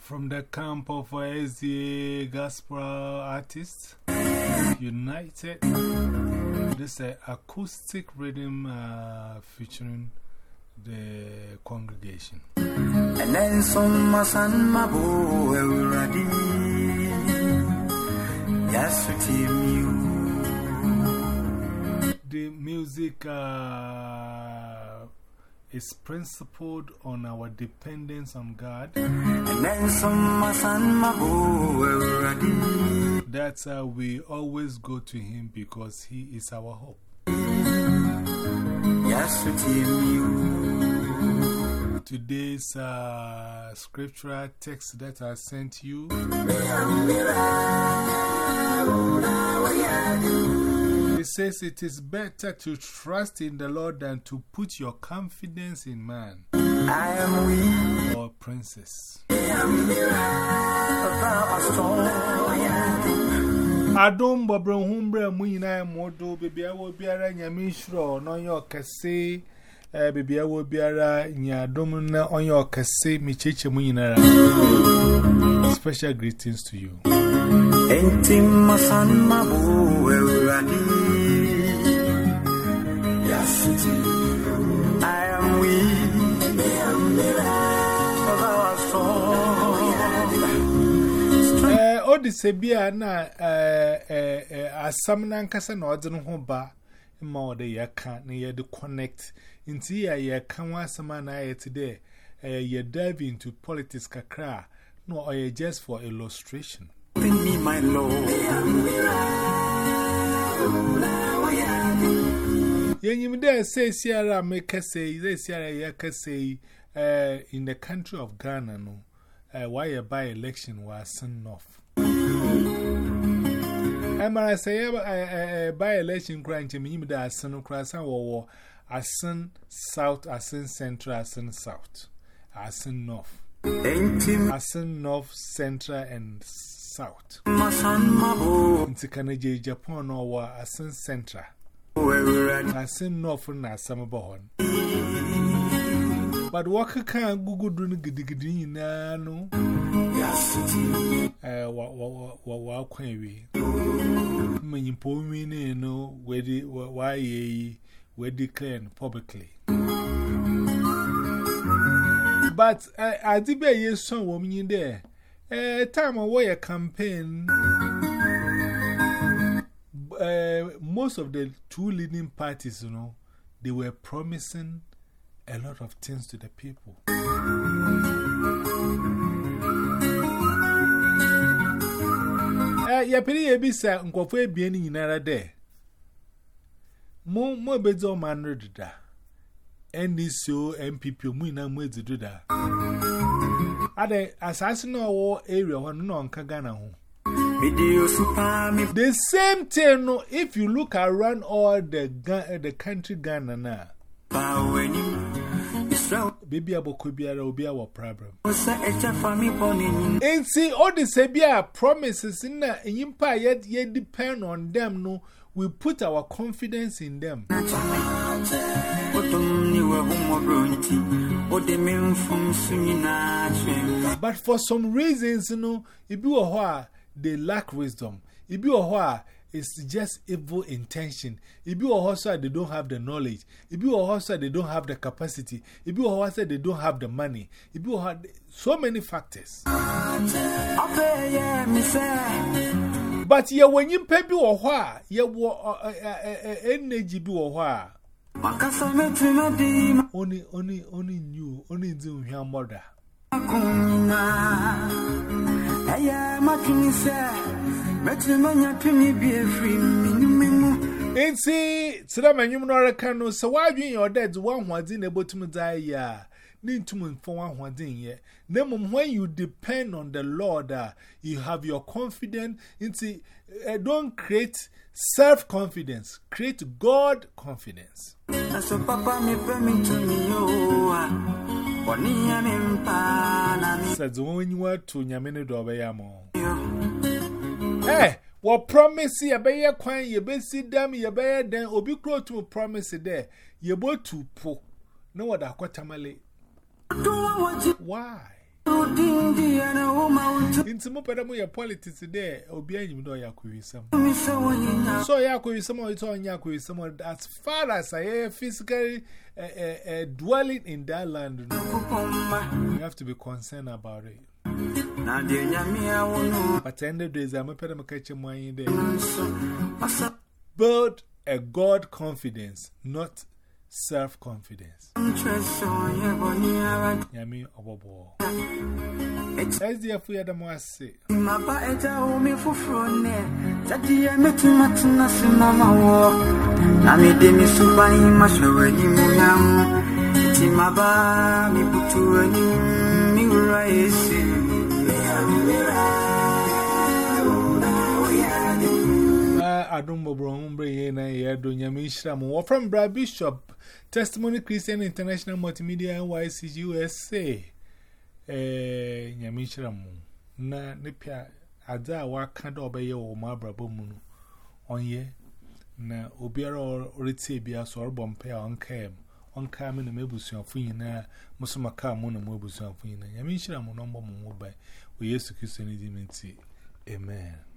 From the camp of SDA Gospel Artists United, this is an acoustic rhythm uh, featuring the congregation. And then some Masan Euradi. Yes, you. Music uh, is principled on our dependence on God. That's how we always go to Him because He is our hope. Today's uh, scriptural text that I sent you it says it is better to trust in the Lord than to put your confidence in man I am or princess. Adom Bobro Humbre Muina Modo, I will be a Yamishro, no your casse, eh, baby, I will be a Yadom on your casse, Michicha Muina. Special greetings to you. Enti Masan Mabu, Euradi. Yes, I am weak. Eh, Odi Sebia na eh, eh, eh, asam na na ọdị no ba ma dị ya na ya connect. Nti ya ya ka nwa asam na ya today eh, ya dive into politics kakra no ya just for illustration. Me, my Lord. Yenyim there say Sierra make say they Sierra ya say in the country of Ghana no uh why a by election was son off Emma say uh by election grant him him that son crasan war assin south assin central assin south assin north Enti assin north central and South. Ntikanaje Japan or Asin Central. Asin North na Samabon. But waka kan gugu dun gidigidi nyinaa no. Eh wa wa wa wa kwen wi. Manyimpo wi ne no wedi wa ye wedi declare publicly. But I did be ye son wo mnyin there eh time wo ye campaign uh, most of the two leading parties, you know, they were promising a lot of things to the people. Uh, ya pili ye bisa nkwafo ebien nyinara de. Mo mo bezo manro dida. NDC o mu ina mu ezidu da. Ada assassin or area one non Kagana. The same thing, no, if you look around all the, the country Ghana now. Baby, I could be a be our problem. And see, all the Sabia promises in the empire yet, yet depend on them, no. We put our confidence in them. But for some reasons, you know, if you are they lack wisdom. If you are it's just evil intention. If you are also they don't have the knowledge. If you are also they don't have the capacity. If you are also they don't have the money. If you have so many factors. But ye when you pay you or why, ye war energy be or why. Only, only, only you, only do your mother. Ain't see, Sir, my human or a canoe, so why you your dead one was in a bottom die ya. Need to for one one thing yet. Then, when you depend on the Lord, uh, you have your confidence. Into, uh, don't create self confidence, create God confidence. Aso papa me me you were to Yamini Dobeyamo. yo. Eh, What promise ye be ye kwan ye be si dam ye be ye den obi kro to promise there ye bo to po no what akwatamale why? Inti mo peda mo ye politics there. Obi anyim do ya kwisam so ya kwisam o ito nya kwisam as far as I am physically uh, uh, uh, dwelling in that land you have to be concerned about it. But end of days, I'm a pet catch money there. Build a God confidence, not self confidence. Yami Obobo. Maba eja omi fufurone, jadi ya metu matuna simama wo. Na mi de mi suba yi mashawe ni munyam. Mi butu ni mi ura adum bobro humbre ye na ye do nyame ishram wo from bra bishop testimony christian international multimedia nycg usa eh nyame ishram na ne pia ada wa ka da obeye wo ma brabo mu no onye na obiara orite bia so orbo mpe onkem onka me na mebusuafo nyina musoma ka mu na mebusuafo nyina nyame ishram no mbo mu mobile wo yesu kristo ni diminti amen.